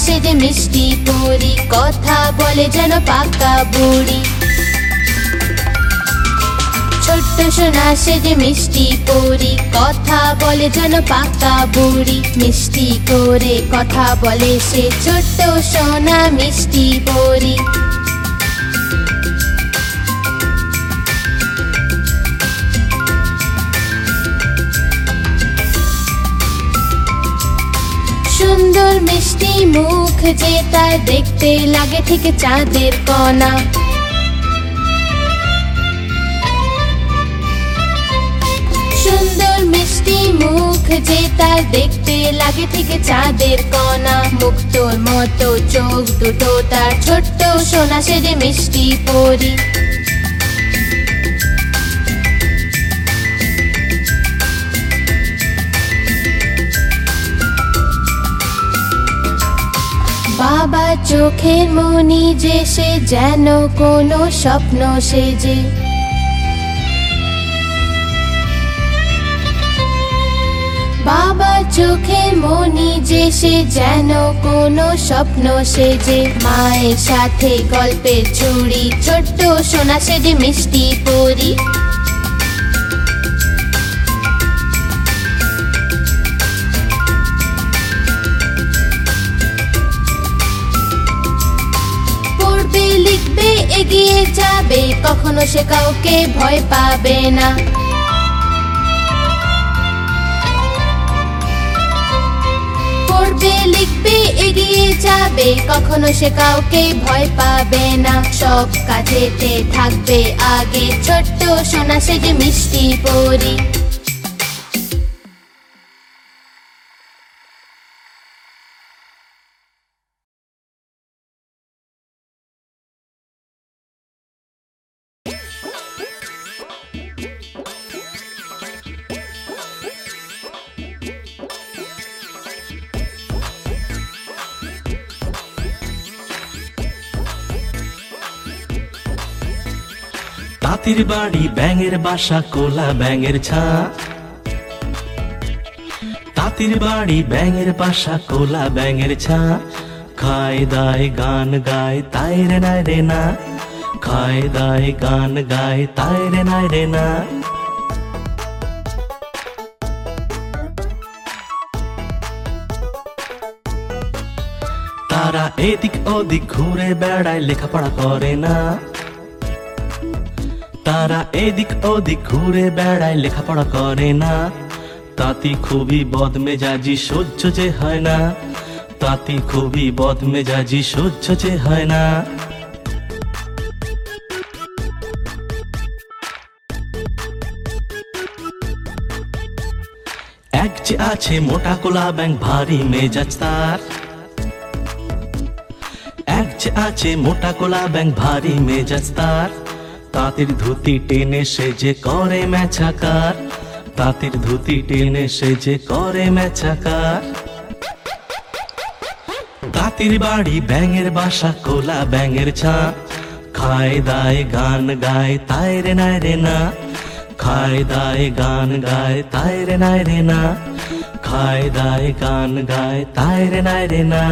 সোনা সে যে মিষ্টি পরি, কথা বলে যেন পাকা বুড়ি। ছোট্ট সোনা সে যে মিষ্টি পরি, কথা বলে যেন পাকা বুড়ি। মিষ্টি করে কথা বলে সে ছোট্ট সোনা মিষ্টি পরি। সুন্দর মিষ্টি মুখ যে তার দেখতে লাগে ঠিক চাঁদের কণা। সুন্দর মিষ্টি মুখ যে তার দেখতে লাগে ঠিক চাঁদের কণা। মতো চোখ দুটো তার ছোট্ট সোনা সে মিষ্টি পরি। বাবা চোখের মনি যে, সে যেন কোনো স্বপ্ন সেজে। বাবা চোখের মনি যে, সে যেন কোনো স্বপ্ন সেজে। মায়ের সাথে গল্পের চুড়ি ছোট্ট সোনা সেজে মিষ্টি পরি। এগিয়ে যাবে, কখনো সে কাউকে ভয় পাবে না। পড়বে, লিখবে, এগিয়ে যাবে, কখনো সে কাউকে ভয় পাবে না। সব কাজেতে থাকবে আগে, ছোট্ট সোনা সে যে মিষ্টি পরি। তাঁতির বাড়ি, ব্যাঙের বাসা, কোলা ব্যাঙের ছা তাঁতির বাড়ি, ব্যাঙের বাসা, কোলা ব্যাঙের ছা খায় দায় গান গায়, তাই রে নাই রে না। খায় দায় গান গায়, তাই রে নাই রে না। তারা এদিক ওদিক ঘুরে বেড়ায়, লেখাপড়া করে না। তারা এদিক ওদিক ঘুরে বেড়ায়, লেখাপড়া করে না। তাতি খুবই বদমেজাজি, সহ্য যে হয় না। তাতি খুবই বদমেজাজি, সহ্য যে হয় না। এক যে আছে মোটা কোলা ব্যাং ভারী মেজাজ তার। এক যে আছে মোটা কোলা ব্যাং ভারী মেজাজ তার। তাঁতির ধুতি টেনে সে যে করে মেছাকার তাঁতির ধুতি টেনে সে যে করে মেছাকার তাঁতির বাড়ি ব্যাঙের বাসা কোলা ব্যাঙের ছা খায় দায় গান গায়, তাই রে নাই রে না। খায় দায় গান গায়, তাই রে নাই রে না। খায় দায় গান গায়, তাই রে নাই রে না।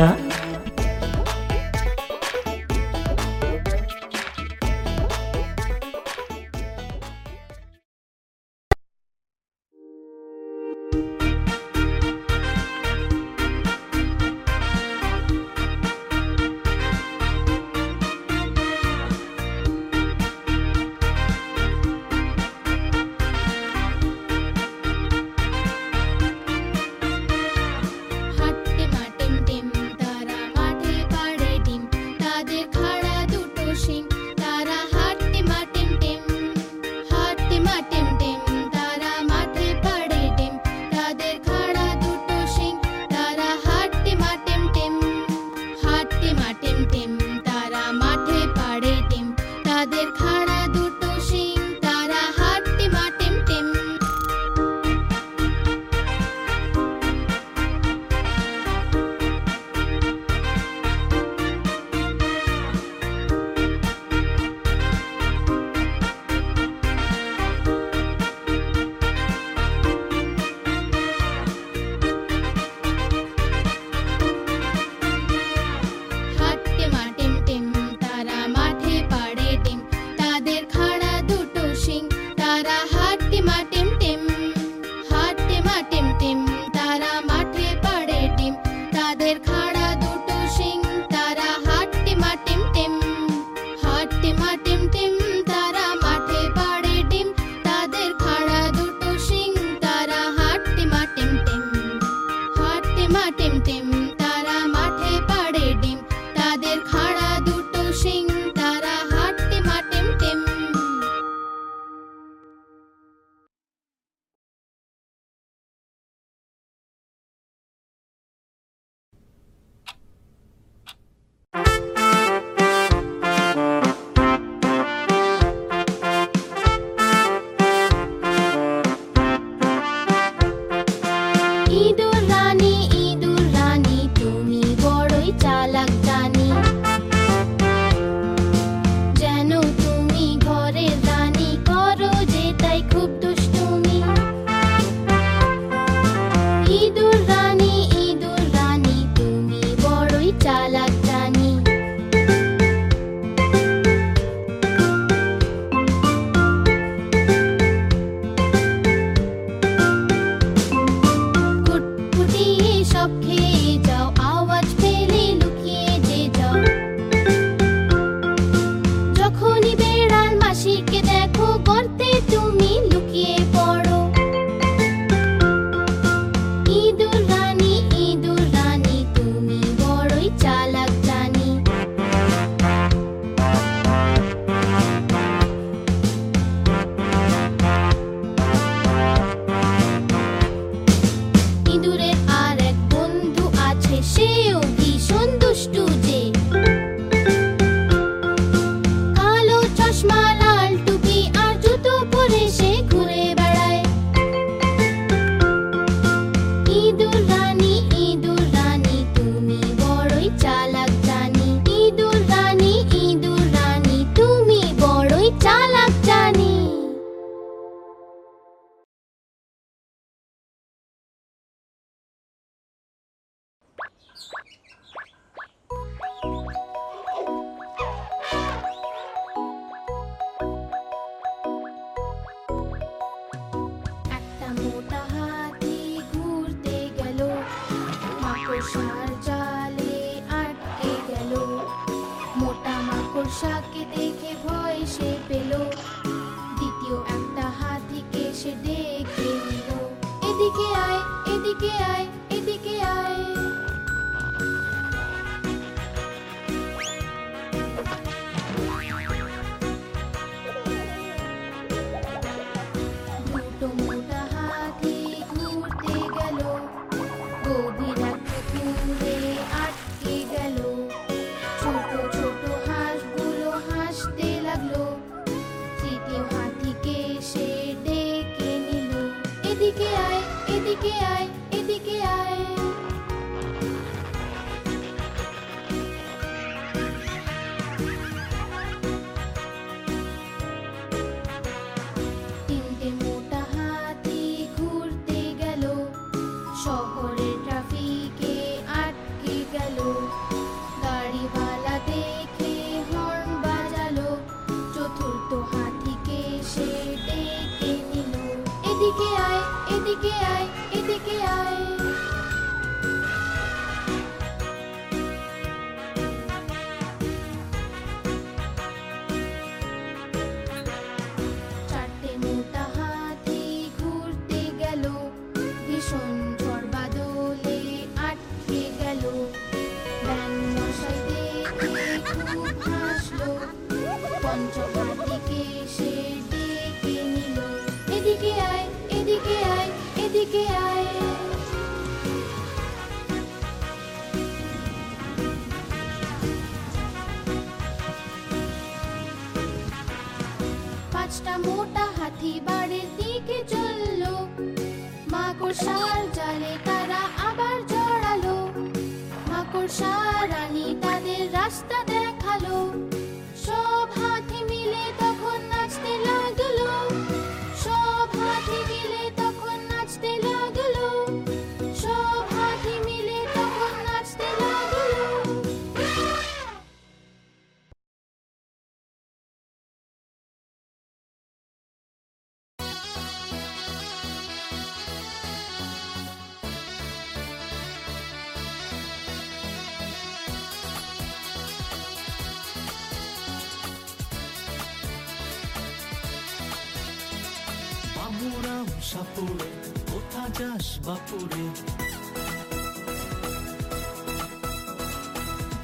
বাপুরে, কোথা যাস বাপুরে?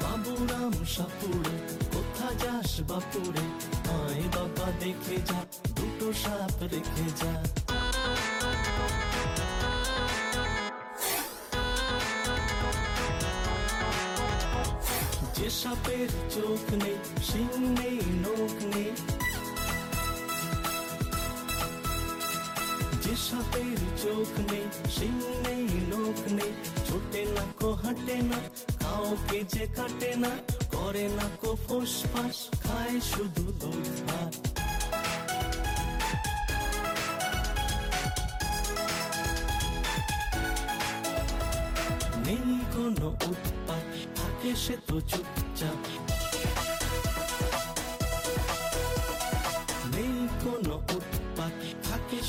বাবুরাম সাপুরে, কোথা যাস বাপুরে? আয় বাবা দেখে যা, দুটো সাপ রেখে যা। যে সাপের চোখ নেই, সিং নেই নোখ নেই সাপের চোখ নেই সিং নেই, লোক নেই। ছোটে না কো, হাঁটে না, কাউকে যে কাটে না। করে না কো, ফোস ফাঁস, খায় শুধু দুধ ভাত। নেই কোনো উৎপাত, থাকে সে তো চুপচাপ।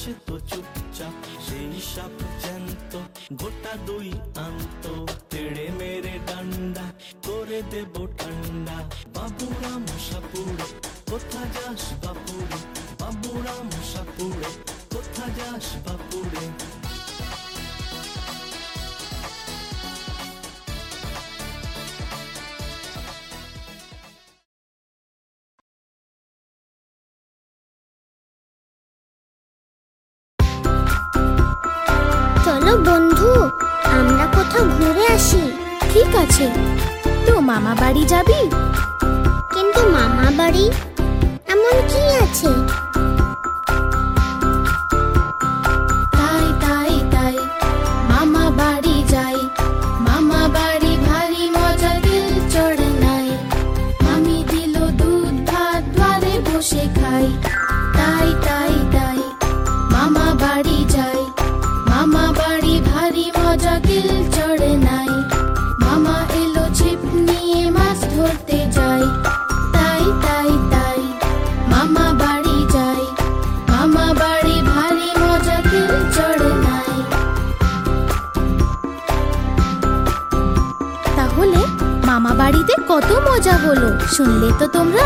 সে তো চুপচাপ, সেই সাপ জ্যান্ত। গোটা দুই আন্ত, তেড়ে মেরে ডান্ডা, করে দেব ঠান্ডা। বাবুরাম সাপুড়ে কোথা যাস বাপুরে? বাবুরাম সাপুড়ে কোথা যাস বাপুরে? মামা বাড়ি যাবি? কিন্তু মামা বাড়ি এমন কি আছে? বাড়িতে কত মজা হলো। শুনলে তো তোমরা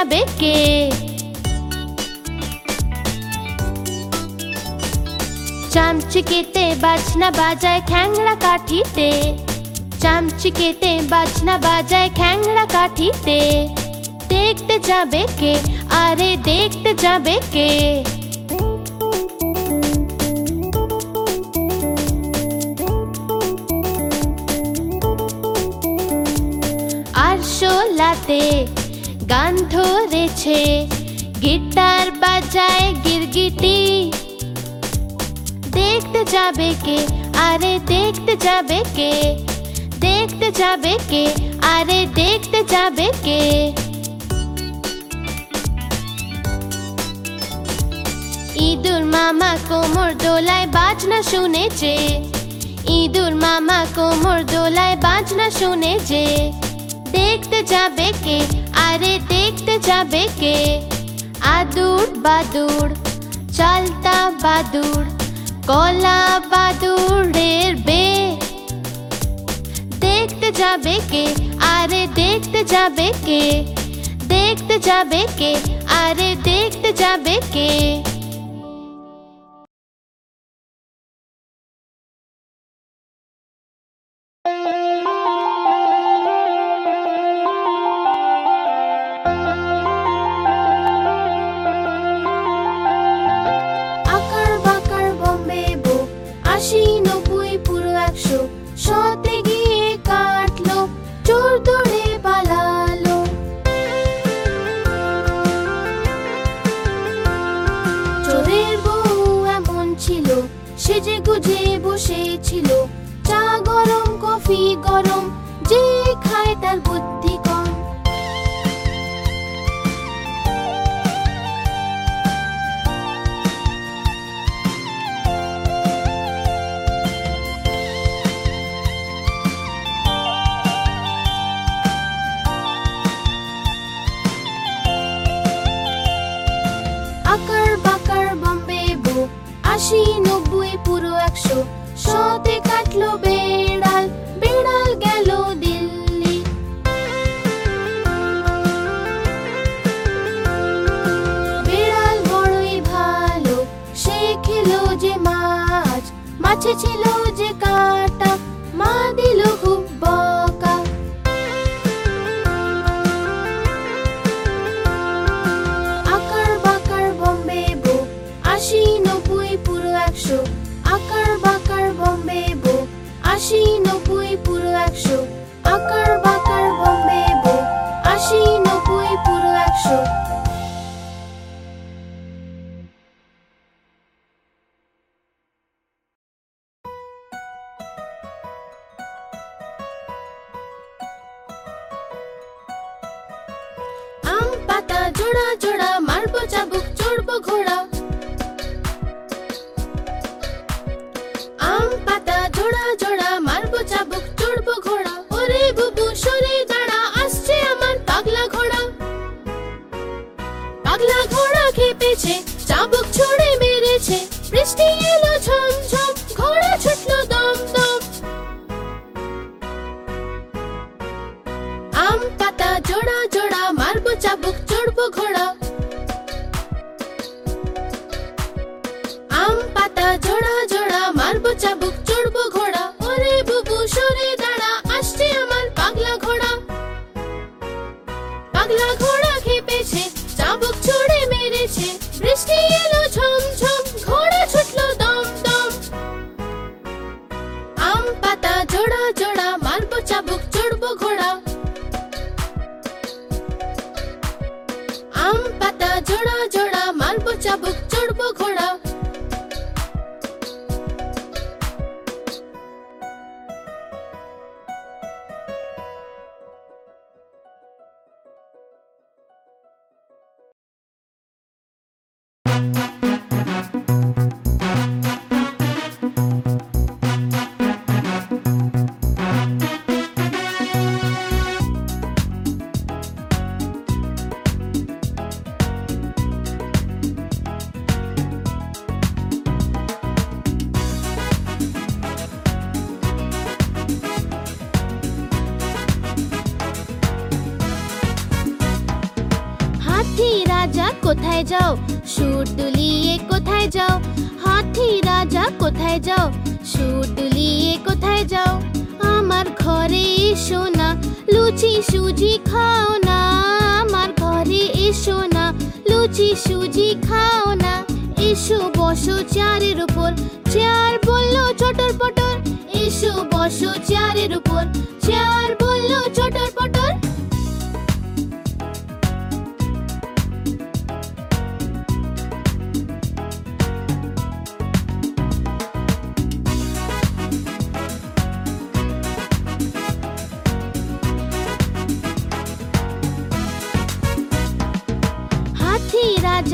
যাবে কে? চামচিকেতে বাজনা বাজায় খ্যাংড়া কাঠিতে। চামচিকেতে বাজনা বাজায় খ্যাংড়া কাঠিতে। দেখতে যাবে কে? আরে দেখতে যাবে কে? আর শোলাতে গান ধরেছে, গিটার বাজায় গিরগিটি। দেখতে যাবে কে? আরে দেখতে যাবে কে? দেখতে যাবে কে? আরে দেখতে যাবে কে? ইঁদুর মামা কোমর দোলায় বাজনা শুনেছে। ইঁদুর মামা কোমর দোলায় বাজনা শুনেছে। দেখতে যাবে কে? আরে দেখতে যাবে কে? আদুর বাদুর, চালতা বাদুর, কলা বাদুরের বে দেখতে যাবে কে? আরে দেখতে যাবে কে? দেখতে যাবে কে? আরে দেখতে যাবে কে? আশি নব্বই পুরো একশো আকার বাকার বম্বে বই আশি নব্বই পুরো একশো। Tchau.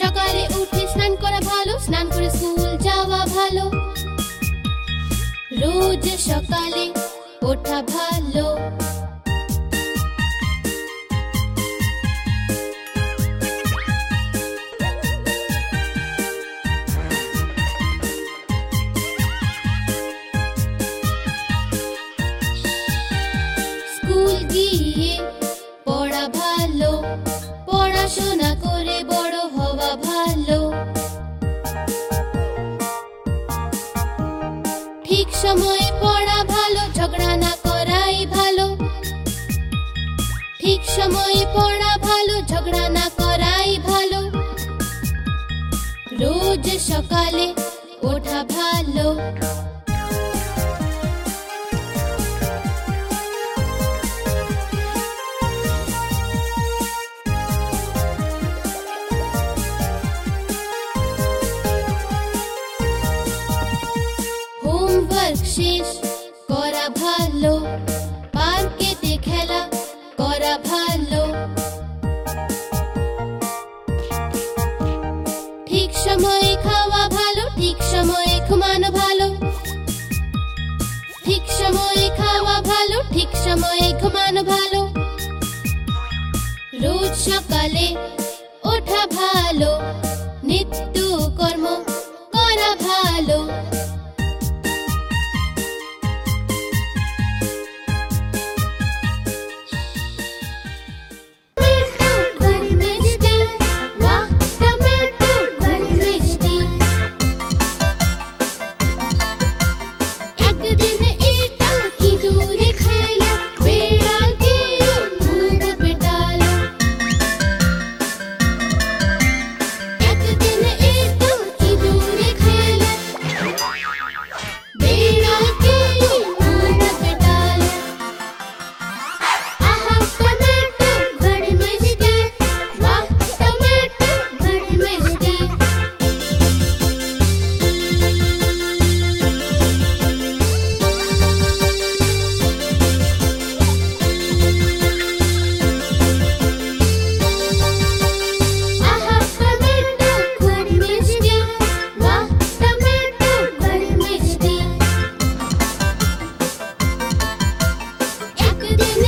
সকালে উঠে স্নান করা ভালো, স্নান করে স্কুল যাওয়া ভালো। রোজ সকালে ওঠা ভালো। স্কুল গিয়ে পড়া ভালো, পড়াশোনা সকালে ওঠা ভালো। ঘুমানো ভালো। রোজ সকালে ওঠা ভালো। নিত্য কর্ম করা ভালো। Hadi dinle.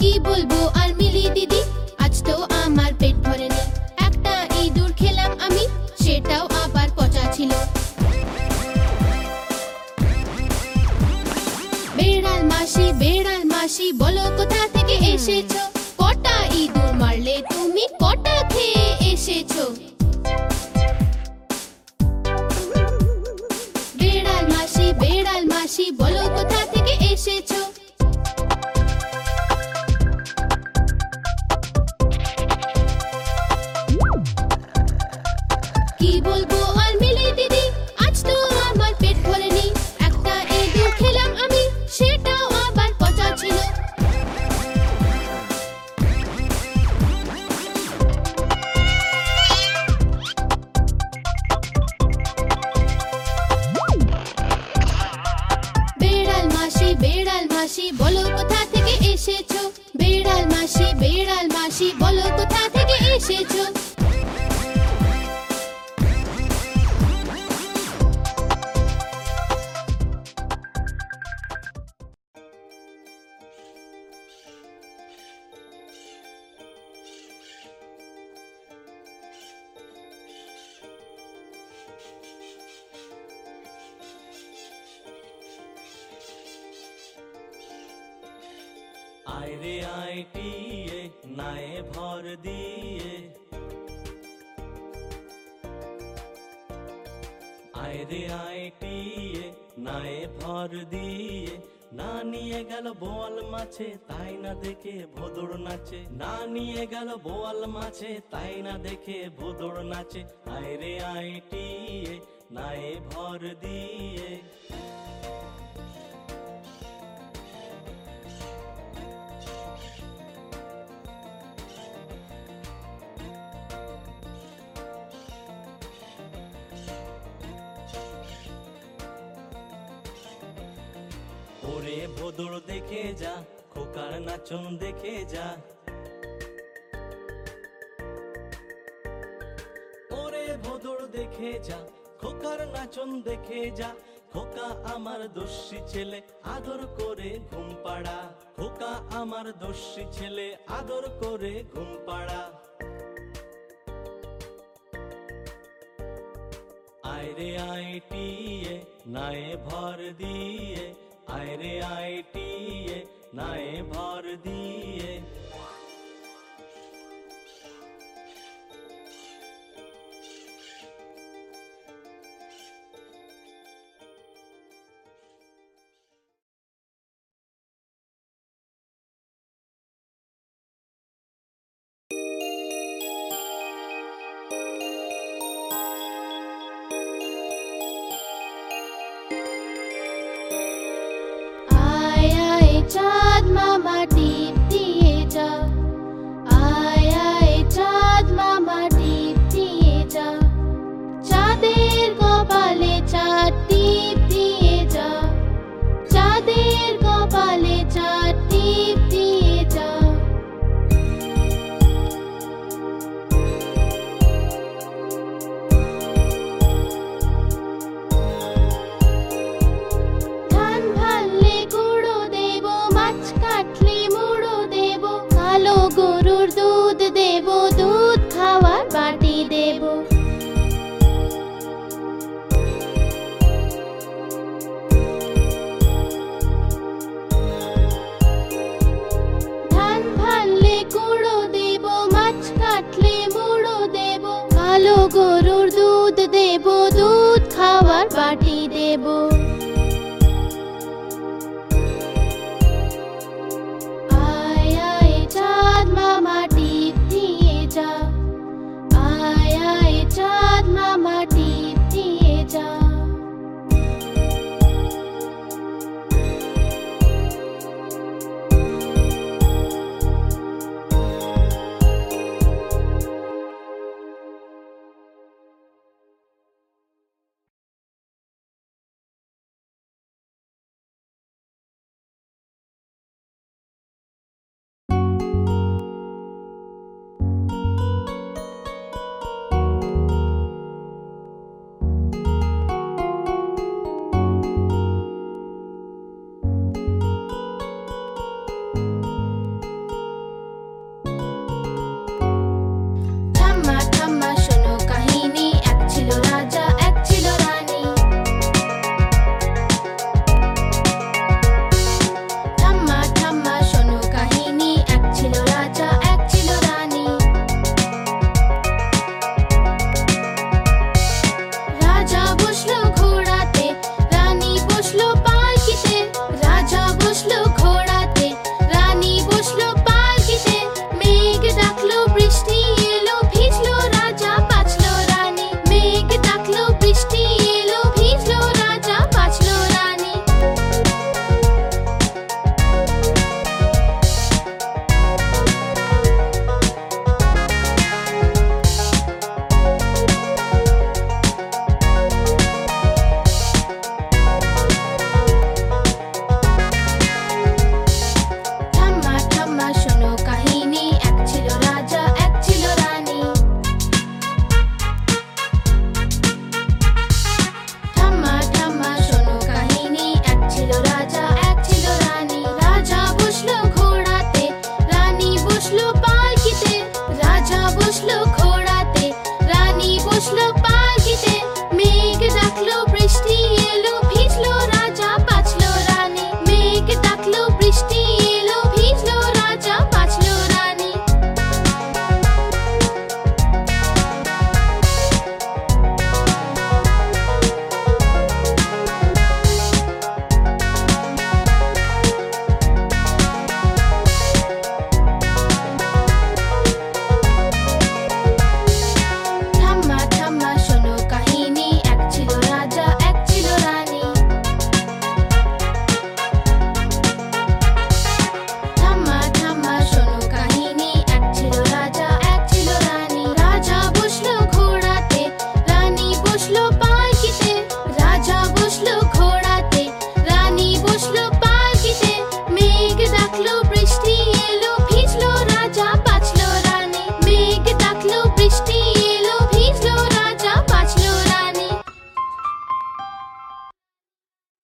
কি বলব আর মিলি দিদি? আজ তো আমার পেট ভরেনি। একটা ইঁদুর খেলাম আমি, সেটাও আবার পচা ছিল। বেড়াল মাসি বেড়াল মাসি, বলো কোথা থেকে এসেছ? কটা ইঁদুর মারলে তুমি কটা খেয়ে এসেছ? বেড়াল মাসি বেড়াল মাসি, বলো কোথা থেকে এসেছ? বেড়াল মাসি বেড়াল মাসি, বলো কোথা থেকে এসেছ? বেড়াল মাসি বেড়াল মাসি, বলো কোথা থেকে এসেছ? দিয়ে। আইরে আইটিয়ে নায়ে ভর দিয়ে। না নিয়ে গেল বোয়াল মাছে, তাই না দেখে ভোদর নাচে। না নিয়ে গেল বোয়াল মাছে, তাই না দেখে ভোদর নাচে। আইরে আইটিয়ে নায়ে ভর দিয়ে। ওরে ভোদর দেখে যা, খোকার নাচন দেখে যা। ওরে ভোদর দেখে যা, খোকার নাচন দেখে যা। খোকা আমার দোষী ছেলে, আদর করে ঘুম পাড়া। খোকা আমার দোষী ছেলে, আদর করে ঘুম পাড়া। আইরে আইটিয়ে নায়ে ভর দিয়ে। আইরে আইটিয়ে নায়ে ভর দিয়ে।